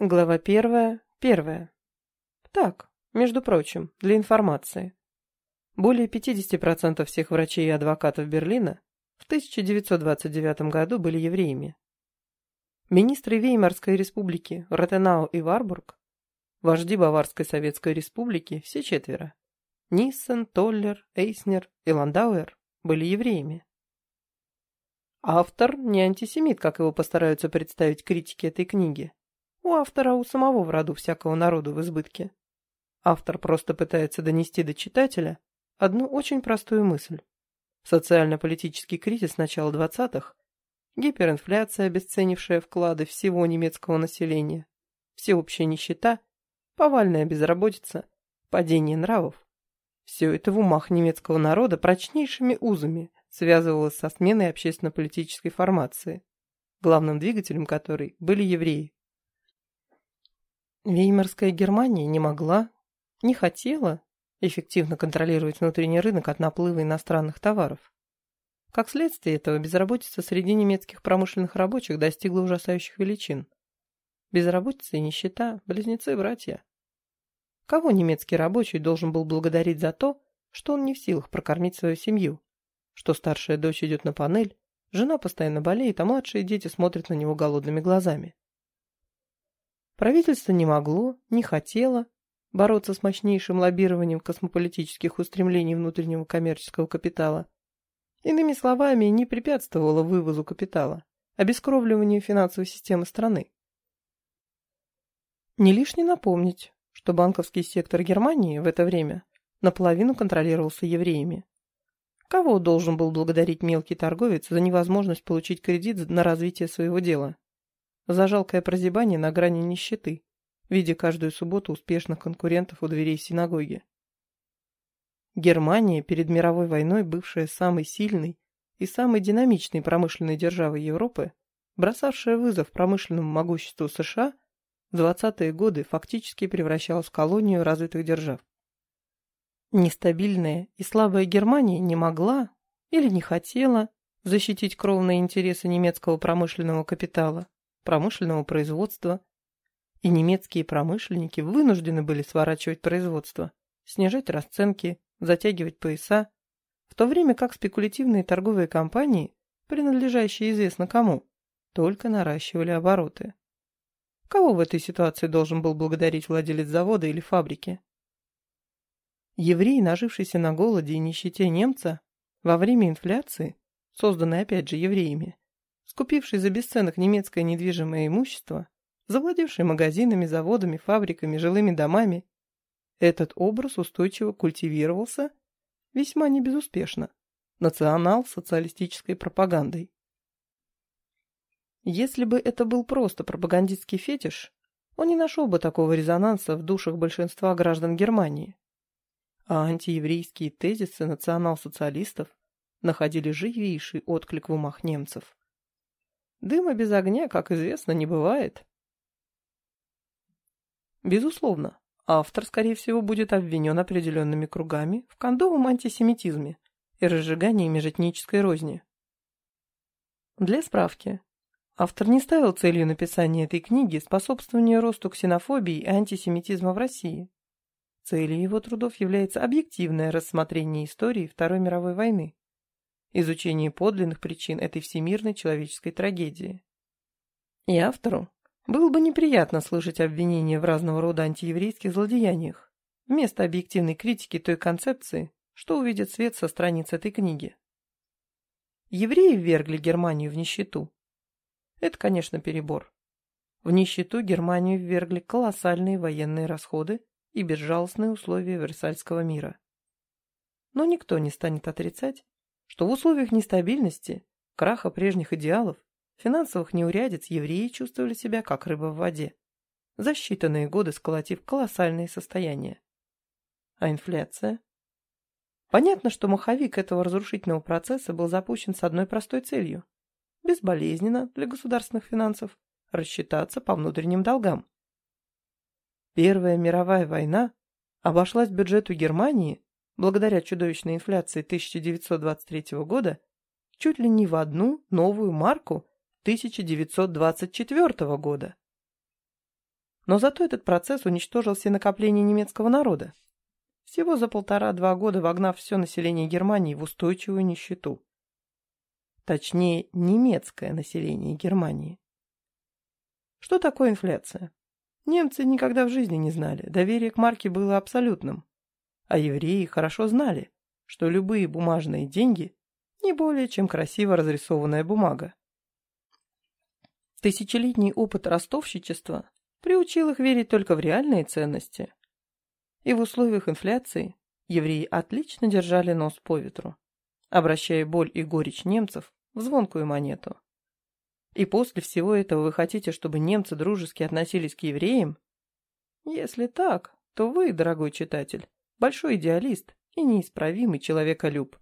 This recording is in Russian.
Глава первая, первая. Так, между прочим, для информации. Более 50% всех врачей и адвокатов Берлина в 1929 году были евреями. Министры Веймарской республики Ротенау и Варбург, вожди Баварской советской республики, все четверо, Ниссен, Толлер, Эйснер и Ландауэр были евреями. Автор не антисемит, как его постараются представить критики этой книги. У автора у самого в роду всякого народу в избытке. Автор просто пытается донести до читателя одну очень простую мысль. Социально-политический кризис начала 20-х, гиперинфляция, обесценившая вклады всего немецкого населения, всеобщая нищета, повальная безработица, падение нравов. Все это в умах немецкого народа прочнейшими узами связывалось со сменой общественно-политической формации, главным двигателем которой были евреи. Веймарская Германия не могла, не хотела эффективно контролировать внутренний рынок от наплыва иностранных товаров. Как следствие этого, безработица среди немецких промышленных рабочих достигла ужасающих величин. Безработица и нищета – близнецы-братья. Кого немецкий рабочий должен был благодарить за то, что он не в силах прокормить свою семью, что старшая дочь идет на панель, жена постоянно болеет, а младшие дети смотрят на него голодными глазами. Правительство не могло, не хотело бороться с мощнейшим лоббированием космополитических устремлений внутреннего коммерческого капитала. Иными словами, не препятствовало вывозу капитала, обескровливанию финансовой системы страны. Не лишне напомнить, что банковский сектор Германии в это время наполовину контролировался евреями. Кого должен был благодарить мелкий торговец за невозможность получить кредит на развитие своего дела? За жалкое прозябание на грани нищеты, видя каждую субботу успешных конкурентов у дверей синагоги. Германия, перед мировой войной бывшая самой сильной и самой динамичной промышленной державой Европы, бросавшая вызов промышленному могуществу США, в 20-е годы фактически превращалась в колонию развитых держав. Нестабильная и слабая Германия не могла или не хотела защитить кровные интересы немецкого промышленного капитала, промышленного производства, и немецкие промышленники вынуждены были сворачивать производство, снижать расценки, затягивать пояса, в то время как спекулятивные торговые компании, принадлежащие известно кому, только наращивали обороты. Кого в этой ситуации должен был благодарить владелец завода или фабрики? Еврей, нажившийся на голоде и нищете немца, во время инфляции, созданной опять же евреями, скупивший за бесценок немецкое недвижимое имущество, завладевший магазинами, заводами, фабриками, жилыми домами, этот образ устойчиво культивировался весьма небезуспешно национал-социалистической пропагандой. Если бы это был просто пропагандистский фетиш, он не нашел бы такого резонанса в душах большинства граждан Германии. А антиеврейские тезисы национал-социалистов находили живейший отклик в умах немцев. Дыма без огня, как известно, не бывает. Безусловно, автор, скорее всего, будет обвинен определенными кругами в кондовом антисемитизме и разжигании межэтнической розни. Для справки, автор не ставил целью написания этой книги способствование росту ксенофобии и антисемитизма в России. Целью его трудов является объективное рассмотрение истории Второй мировой войны изучение подлинных причин этой всемирной человеческой трагедии. И автору было бы неприятно слышать обвинения в разного рода антиеврейских злодеяниях, вместо объективной критики той концепции, что увидит свет со страниц этой книги. Евреи ввергли Германию в нищету. Это, конечно, перебор. В нищету Германию ввергли колоссальные военные расходы и безжалостные условия Версальского мира. Но никто не станет отрицать, что в условиях нестабильности, краха прежних идеалов, финансовых неурядиц евреи чувствовали себя как рыба в воде, за считанные годы сколотив колоссальные состояния. А инфляция? Понятно, что маховик этого разрушительного процесса был запущен с одной простой целью – безболезненно для государственных финансов рассчитаться по внутренним долгам. Первая мировая война обошлась бюджету Германии благодаря чудовищной инфляции 1923 года, чуть ли не в одну новую марку 1924 года. Но зато этот процесс уничтожил все накопления немецкого народа, всего за полтора-два года вогнав все население Германии в устойчивую нищету. Точнее, немецкое население Германии. Что такое инфляция? Немцы никогда в жизни не знали, доверие к марке было абсолютным. А евреи хорошо знали, что любые бумажные деньги не более чем красиво разрисованная бумага. Тысячелетний опыт ростовщичества приучил их верить только в реальные ценности. И в условиях инфляции евреи отлично держали нос по ветру, обращая боль и горечь немцев в звонкую монету. И после всего этого вы хотите, чтобы немцы дружески относились к евреям? Если так, то вы, дорогой читатель, большой идеалист и неисправимый человеколюб.